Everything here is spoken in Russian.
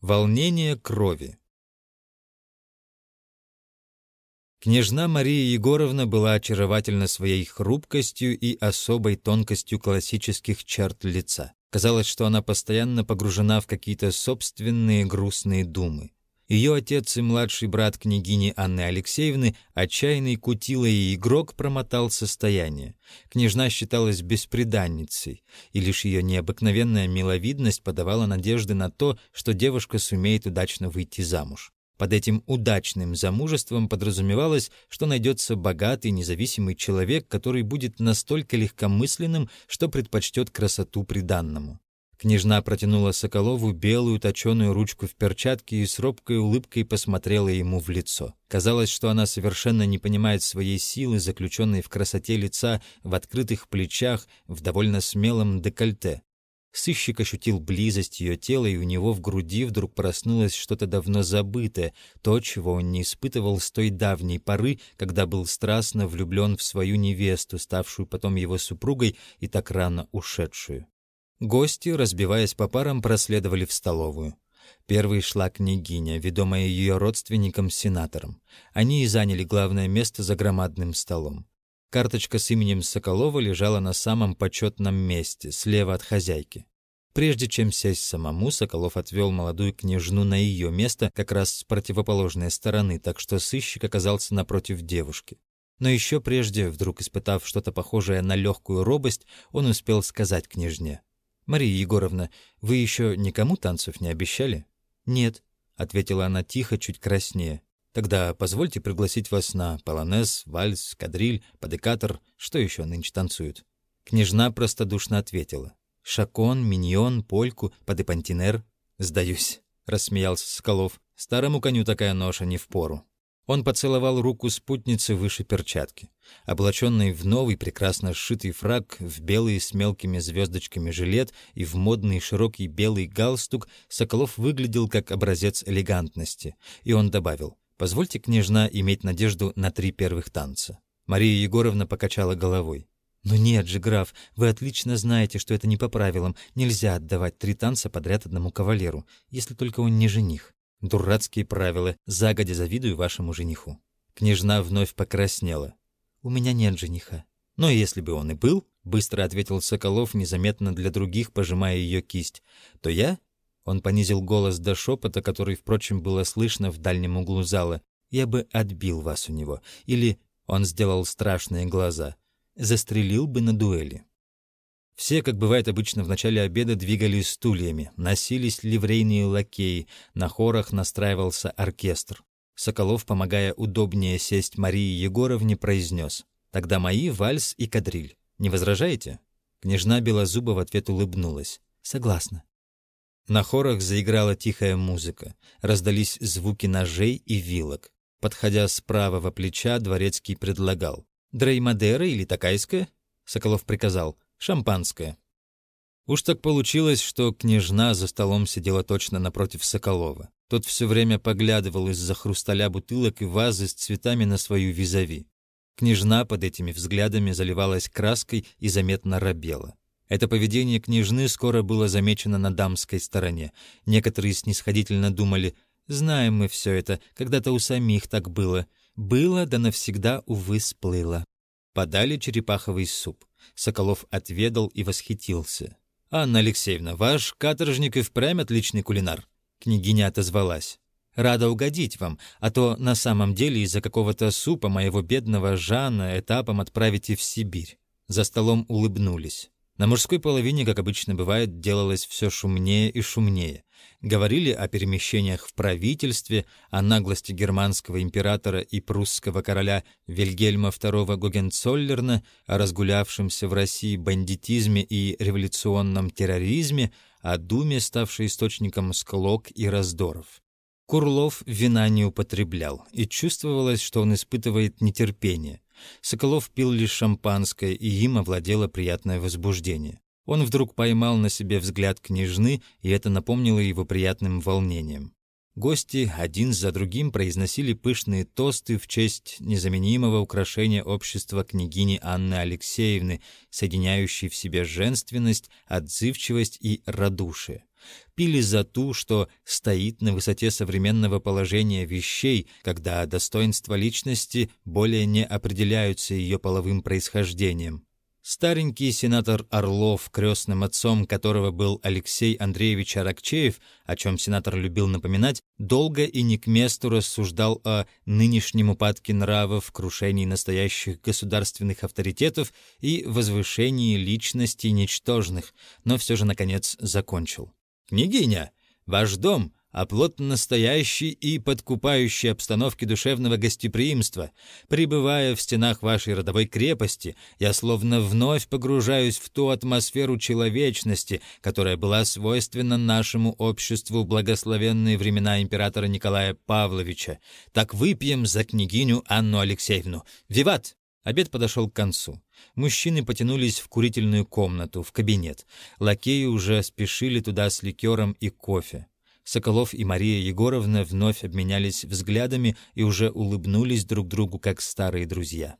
Волнение крови. Княжна Мария Егоровна была очаровательна своей хрупкостью и особой тонкостью классических черт лица. Казалось, что она постоянно погружена в какие-то собственные грустные думы. Ее отец и младший брат княгини Анны Алексеевны, отчаянный кутила и игрок, промотал состояние. Княжна считалась бесприданницей, и лишь ее необыкновенная миловидность подавала надежды на то, что девушка сумеет удачно выйти замуж. Под этим удачным замужеством подразумевалось, что найдется богатый, независимый человек, который будет настолько легкомысленным, что предпочтет красоту приданному. Княжна протянула Соколову белую точеную ручку в перчатке и с робкой улыбкой посмотрела ему в лицо. Казалось, что она совершенно не понимает своей силы, заключенной в красоте лица, в открытых плечах, в довольно смелом декольте. Сыщик ощутил близость ее тела, и у него в груди вдруг проснулось что-то давно забытое, то, чего он не испытывал с той давней поры, когда был страстно влюблен в свою невесту, ставшую потом его супругой и так рано ушедшую. Гости, разбиваясь по парам, проследовали в столовую. Первой шла княгиня, ведомая ее родственником-сенатором. Они и заняли главное место за громадным столом. Карточка с именем Соколова лежала на самом почетном месте, слева от хозяйки. Прежде чем сесть самому, Соколов отвел молодую княжну на ее место как раз с противоположной стороны, так что сыщик оказался напротив девушки. Но еще прежде, вдруг испытав что-то похожее на легкую робость, он успел сказать княжне. «Мария Егоровна, вы еще никому танцев не обещали?» «Нет», — ответила она тихо, чуть краснее. «Тогда позвольте пригласить вас на полонез, вальс, кадриль, падекатор, что еще нынче танцуют?» Княжна простодушно ответила. «Шакон, миньон, польку, падепантинер». «Сдаюсь», — рассмеялся Соколов. «Старому коню такая ноша не впору». Он поцеловал руку спутницы выше перчатки. Облаченный в новый, прекрасно сшитый фраг, в белый с мелкими звездочками жилет и в модный широкий белый галстук, Соколов выглядел как образец элегантности. И он добавил, «Позвольте, княжна, иметь надежду на три первых танца». Мария Егоровна покачала головой. «Ну нет же, граф, вы отлично знаете, что это не по правилам. Нельзя отдавать три танца подряд одному кавалеру, если только он не жених. Дурацкие правила, загодя завидую вашему жениху. Княжна вновь покраснела. У меня нет жениха. Но если бы он и был, быстро ответил Соколов, незаметно для других, пожимая ее кисть, то я... Он понизил голос до шепота, который, впрочем, было слышно в дальнем углу зала. «Я бы отбил вас у него. Или...» Он сделал страшные глаза. «Застрелил бы на дуэли». Все, как бывает обычно в начале обеда, двигались стульями, носились ливрейные лакеи, на хорах настраивался оркестр. Соколов, помогая удобнее сесть Марии Егоровне, произнес «Тогда мои вальс и кадриль. Не возражаете?» Княжна Белозуба в ответ улыбнулась. «Согласна». На хорах заиграла тихая музыка, раздались звуки ножей и вилок. Подходя с правого плеча, Дворецкий предлагал. «Дреймадера или Такайская?» Соколов приказал. Шампанское. Уж так получилось, что княжна за столом сидела точно напротив Соколова. Тот все время поглядывал из-за хрусталя бутылок и вазы с цветами на свою визави. Княжна под этими взглядами заливалась краской и заметно робела. Это поведение княжны скоро было замечено на дамской стороне. Некоторые снисходительно думали, «Знаем мы все это, когда-то у самих так было. Было, да навсегда, увы, сплыло». Подали черепаховый суп. Соколов отведал и восхитился. «Анна Алексеевна, ваш каторжник и впрямь отличный кулинар». Княгиня отозвалась. «Рада угодить вам, а то на самом деле из-за какого-то супа моего бедного Жана этапом отправите в Сибирь». За столом улыбнулись. На мужской половине, как обычно бывает, делалось все шумнее и шумнее. Говорили о перемещениях в правительстве, о наглости германского императора и прусского короля Вильгельма II Гогенцоллерна, о разгулявшемся в России бандитизме и революционном терроризме, о Думе, ставшей источником склок и раздоров. Курлов вина не употреблял, и чувствовалось, что он испытывает нетерпение. Соколов пил лишь шампанское, и им овладело приятное возбуждение. Он вдруг поймал на себе взгляд княжны, и это напомнило его приятным волнением. Гости один за другим произносили пышные тосты в честь незаменимого украшения общества княгини Анны Алексеевны, соединяющей в себе женственность, отзывчивость и радушие. Пили за ту, что стоит на высоте современного положения вещей, когда достоинства личности более не определяются ее половым происхождением. Старенький сенатор Орлов, крестным отцом которого был Алексей Андреевич Аракчеев, о чем сенатор любил напоминать, долго и не к месту рассуждал о нынешнем упадке нравов, крушении настоящих государственных авторитетов и возвышении личностей ничтожных, но все же, наконец, закончил. «Княгиня, ваш дом оплот настоящей и подкупающей обстановки душевного гостеприимства. Пребывая в стенах вашей родовой крепости, я словно вновь погружаюсь в ту атмосферу человечности, которая была свойственна нашему обществу в благословенные времена императора Николая Павловича. Так выпьем за княгиню Анну Алексеевну. Виват! Обед подошел к концу. Мужчины потянулись в курительную комнату, в кабинет. Лакеи уже спешили туда с ликером и кофе. Соколов и Мария Егоровна вновь обменялись взглядами и уже улыбнулись друг другу, как старые друзья.